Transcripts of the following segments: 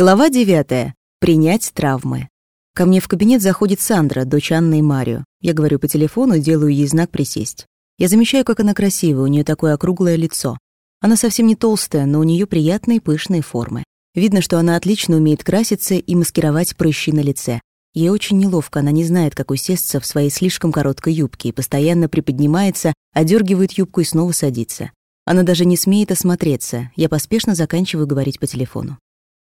Глава 9. Принять травмы. Ко мне в кабинет заходит Сандра, дочь Анны и Марио. Я говорю по телефону, делаю ей знак присесть. Я замечаю, как она красивая, у нее такое округлое лицо. Она совсем не толстая, но у нее приятные пышные формы. Видно, что она отлично умеет краситься и маскировать прыщи на лице. Ей очень неловко, она не знает, как усесться в своей слишком короткой юбке и постоянно приподнимается, одергивает юбку и снова садится. Она даже не смеет осмотреться. Я поспешно заканчиваю говорить по телефону.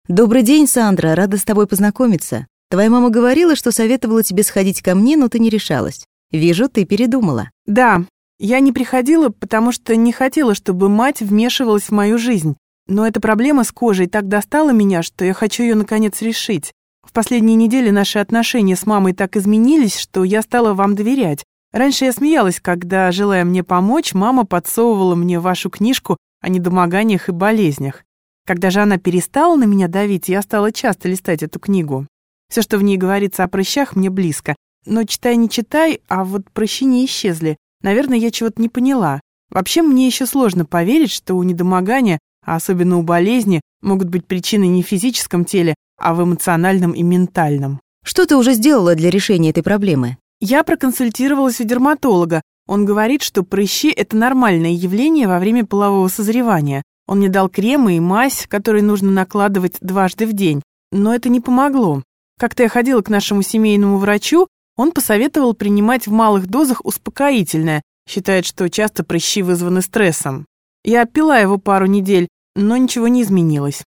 «Добрый день, Сандра, рада с тобой познакомиться. Твоя мама говорила, что советовала тебе сходить ко мне, но ты не решалась. Вижу, ты передумала». «Да, я не приходила, потому что не хотела, чтобы мать вмешивалась в мою жизнь. Но эта проблема с кожей так достала меня, что я хочу ее наконец решить. В последние недели наши отношения с мамой так изменились, что я стала вам доверять. Раньше я смеялась, когда, желая мне помочь, мама подсовывала мне вашу книжку о недомоганиях и болезнях. Когда же она перестала на меня давить, я стала часто листать эту книгу. Все, что в ней говорится о прыщах, мне близко. Но читай, не читай, а вот прыщи не исчезли. Наверное, я чего-то не поняла. Вообще, мне еще сложно поверить, что у недомогания, а особенно у болезни, могут быть причины не в физическом теле, а в эмоциональном и ментальном. Что ты уже сделала для решения этой проблемы? Я проконсультировалась у дерматолога. Он говорит, что прыщи – это нормальное явление во время полового созревания. Он мне дал кремы и мазь, которые нужно накладывать дважды в день. Но это не помогло. Как-то я ходила к нашему семейному врачу, он посоветовал принимать в малых дозах успокоительное, считает, что часто прыщи вызваны стрессом. Я пила его пару недель, но ничего не изменилось.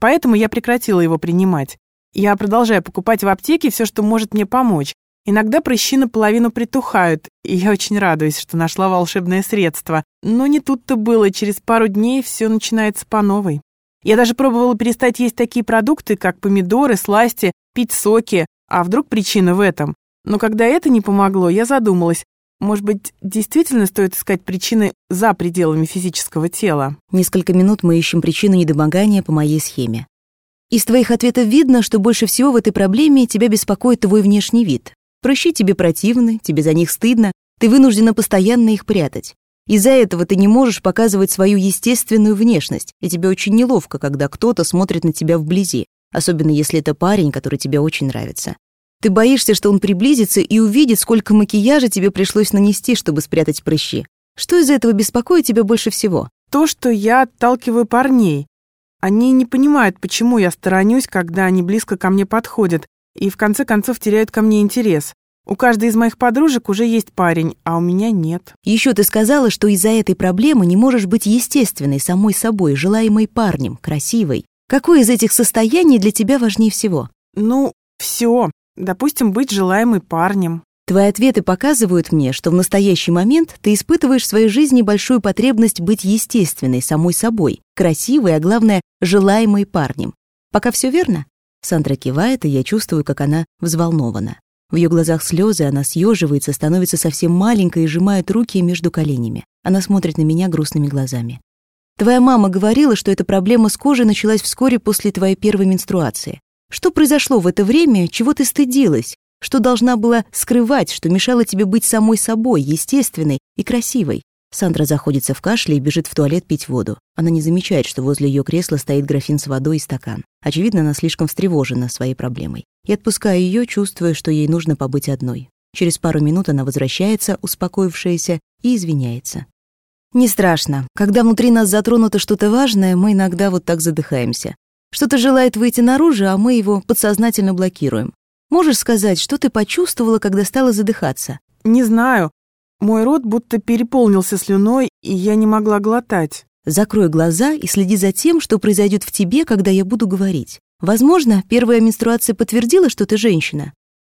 Поэтому я прекратила его принимать. Я продолжаю покупать в аптеке все, что может мне помочь. Иногда прыщи наполовину притухают, и я очень радуюсь, что нашла волшебное средство. Но не тут-то было, через пару дней все начинается по новой. Я даже пробовала перестать есть такие продукты, как помидоры, сласти, пить соки. А вдруг причина в этом? Но когда это не помогло, я задумалась, может быть, действительно стоит искать причины за пределами физического тела? Несколько минут мы ищем причину недомогания по моей схеме. Из твоих ответов видно, что больше всего в этой проблеме тебя беспокоит твой внешний вид. Прыщи тебе противны, тебе за них стыдно, ты вынуждена постоянно их прятать. Из-за этого ты не можешь показывать свою естественную внешность, и тебе очень неловко, когда кто-то смотрит на тебя вблизи, особенно если это парень, который тебе очень нравится. Ты боишься, что он приблизится и увидит, сколько макияжа тебе пришлось нанести, чтобы спрятать прыщи. Что из этого беспокоит тебя больше всего? То, что я отталкиваю парней. Они не понимают, почему я сторонюсь, когда они близко ко мне подходят, и в конце концов теряют ко мне интерес. У каждой из моих подружек уже есть парень, а у меня нет. Еще ты сказала, что из-за этой проблемы не можешь быть естественной, самой собой, желаемой парнем, красивой. Какое из этих состояний для тебя важнее всего? Ну, все. Допустим, быть желаемой парнем. Твои ответы показывают мне, что в настоящий момент ты испытываешь в своей жизни большую потребность быть естественной, самой собой, красивой, а главное, желаемой парнем. Пока все верно? Сандра кивает, и я чувствую, как она взволнована. В ее глазах слезы, она съеживается, становится совсем маленькой и сжимает руки между коленями. Она смотрит на меня грустными глазами. Твоя мама говорила, что эта проблема с кожей началась вскоре после твоей первой менструации. Что произошло в это время, чего ты стыдилась? Что должна была скрывать, что мешало тебе быть самой собой, естественной и красивой? Сандра заходится в кашле и бежит в туалет пить воду. Она не замечает, что возле ее кресла стоит графин с водой и стакан. Очевидно, она слишком встревожена своей проблемой. Я отпускаю ее, чувствуя, что ей нужно побыть одной. Через пару минут она возвращается, успокоившаяся, и извиняется. Не страшно. Когда внутри нас затронуто что-то важное, мы иногда вот так задыхаемся. Что-то желает выйти наружу, а мы его подсознательно блокируем. Можешь сказать, что ты почувствовала, когда стала задыхаться? Не знаю. Мой рот будто переполнился слюной, и я не могла глотать. Закрой глаза и следи за тем, что произойдет в тебе, когда я буду говорить. Возможно, первая менструация подтвердила, что ты женщина.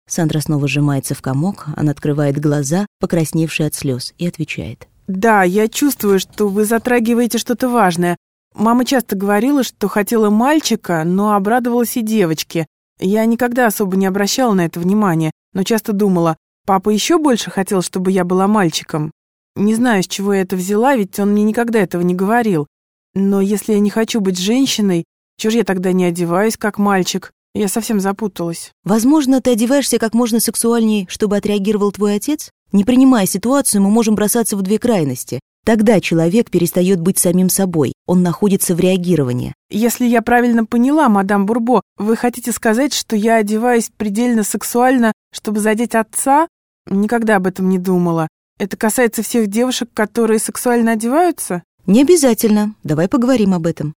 Сандра снова сжимается в комок, она открывает глаза, покрасневшие от слез, и отвечает. «Да, я чувствую, что вы затрагиваете что-то важное. Мама часто говорила, что хотела мальчика, но обрадовалась и девочке. Я никогда особо не обращала на это внимания, но часто думала, Папа еще больше хотел, чтобы я была мальчиком. Не знаю, с чего я это взяла, ведь он мне никогда этого не говорил. Но если я не хочу быть женщиной, чего же я тогда не одеваюсь, как мальчик? Я совсем запуталась. Возможно, ты одеваешься как можно сексуальней, чтобы отреагировал твой отец? Не принимая ситуацию, мы можем бросаться в две крайности. Тогда человек перестает быть самим собой, он находится в реагировании. Если я правильно поняла, мадам Бурбо, вы хотите сказать, что я одеваюсь предельно сексуально, чтобы задеть отца? Никогда об этом не думала. Это касается всех девушек, которые сексуально одеваются? Не обязательно. Давай поговорим об этом.